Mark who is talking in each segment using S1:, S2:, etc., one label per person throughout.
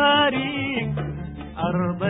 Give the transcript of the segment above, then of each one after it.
S1: طريق أرض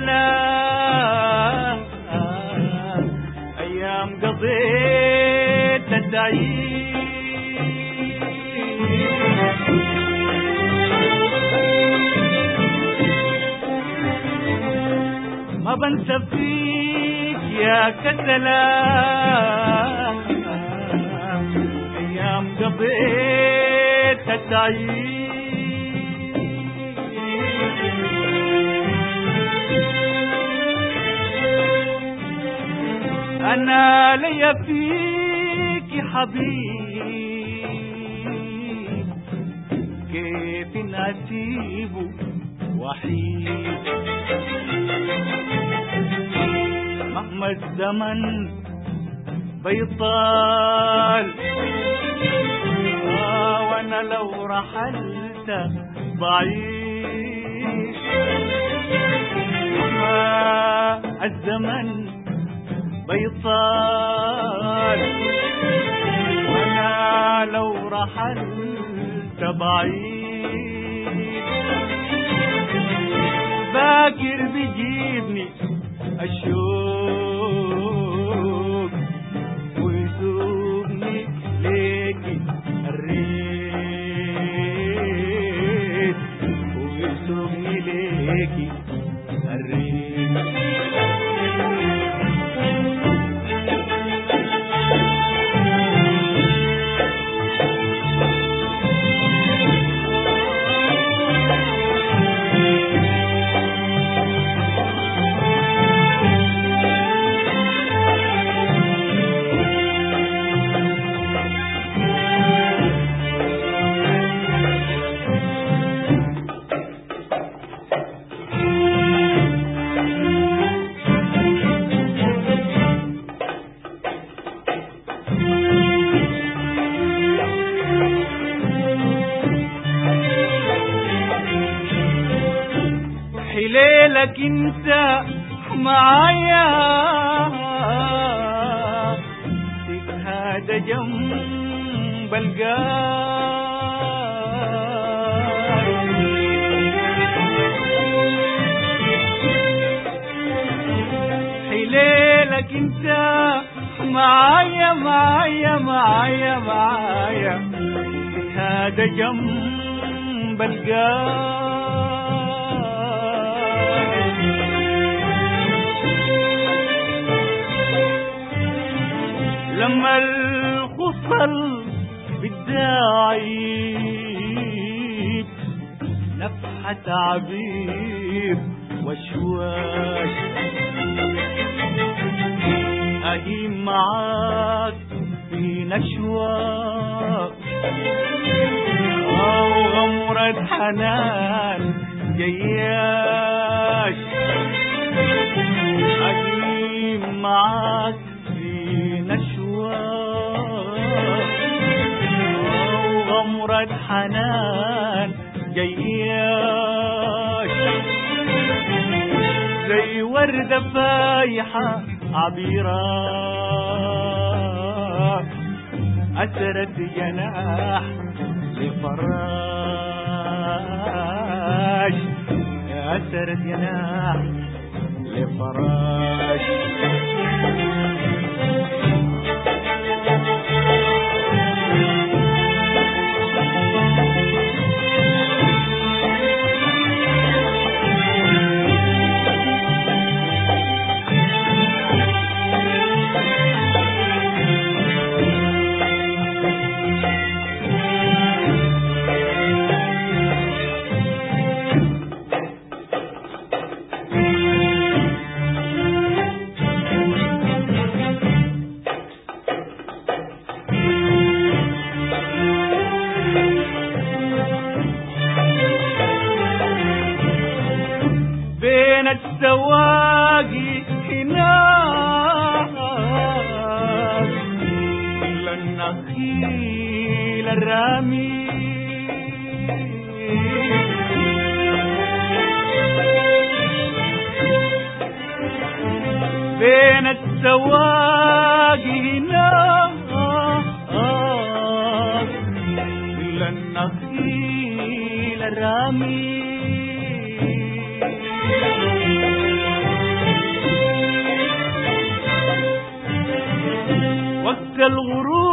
S1: كسلا أيام قضيت تعيش ما بنسى فيك يا كسلا أيام قضيت تعيش أنا ليا فيك حبيب. كيف نسيبه وحيد؟ مهما الزمن بيطال. آه وأنا لو رحلت مهما الزمن بيطال. وأنا لو رحلت بعيد. باكر بيجيبني الشوق ويسوقني ليكي الريت ويسوقني ليكي انت معايا. هذا جنب القار حليلك انت معايا معايا معايا معايا. هذا جنب القار لما الخصل بالداعي. نفحة عبير وشواش. أهيم معاك في نشوى أو غمرة حنان جياش. أهيم معاك حنان. جياش زي وردة فايحة عبيرة. أسرت جناح لفراش. أسرت جناح لفراش. الرامي. بين السواقي هناك إلا النخيل الرامي. وقت الغروب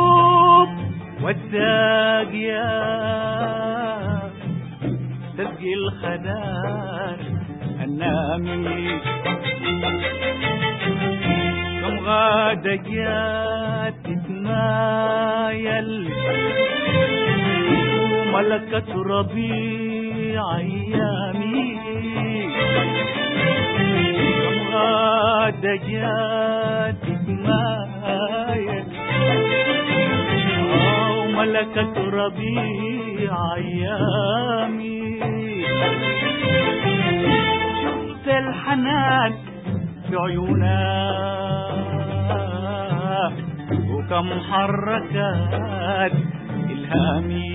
S1: والساقية تسقي الخدار النامي. كم غادة تتمايل وملكة ربيع أيامي. كم غادة تتمايل وملكة ربيع أيامي. شفت الحنان في عيونها وكم حركات إلهامي.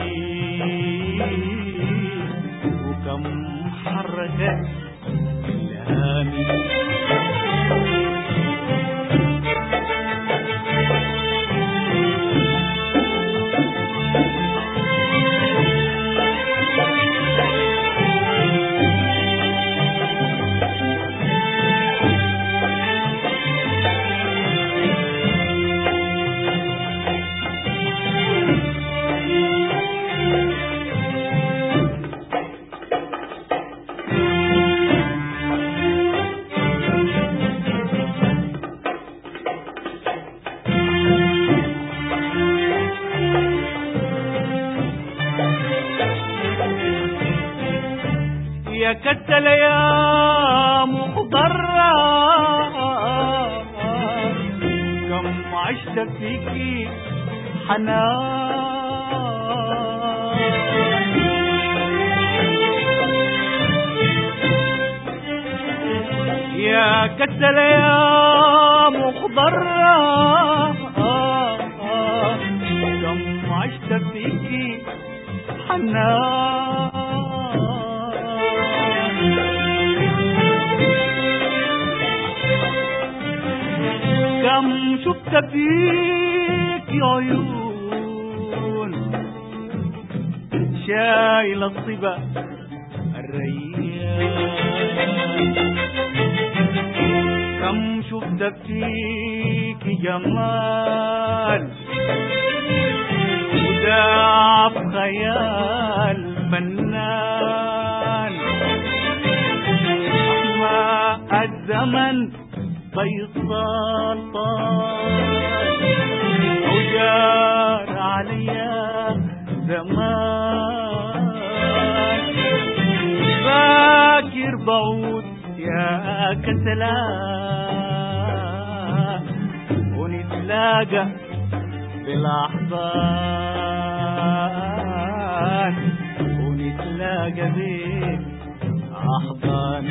S1: وكم حركات إلهامي. كتل يا مخضرة كم عشت فيكي حنان. يا كتل يا مخضرة كم عشت فيكي حنان. شفت فيك عيون. شايل الصبا الريان. كم شفت فيك جمال وداف خيال فنان أحمى الزمن بيصال وجار عليا زمان. فاكر بعود يا كسلان ونتلاقى بالأحضان ونتلاقى بالأحضان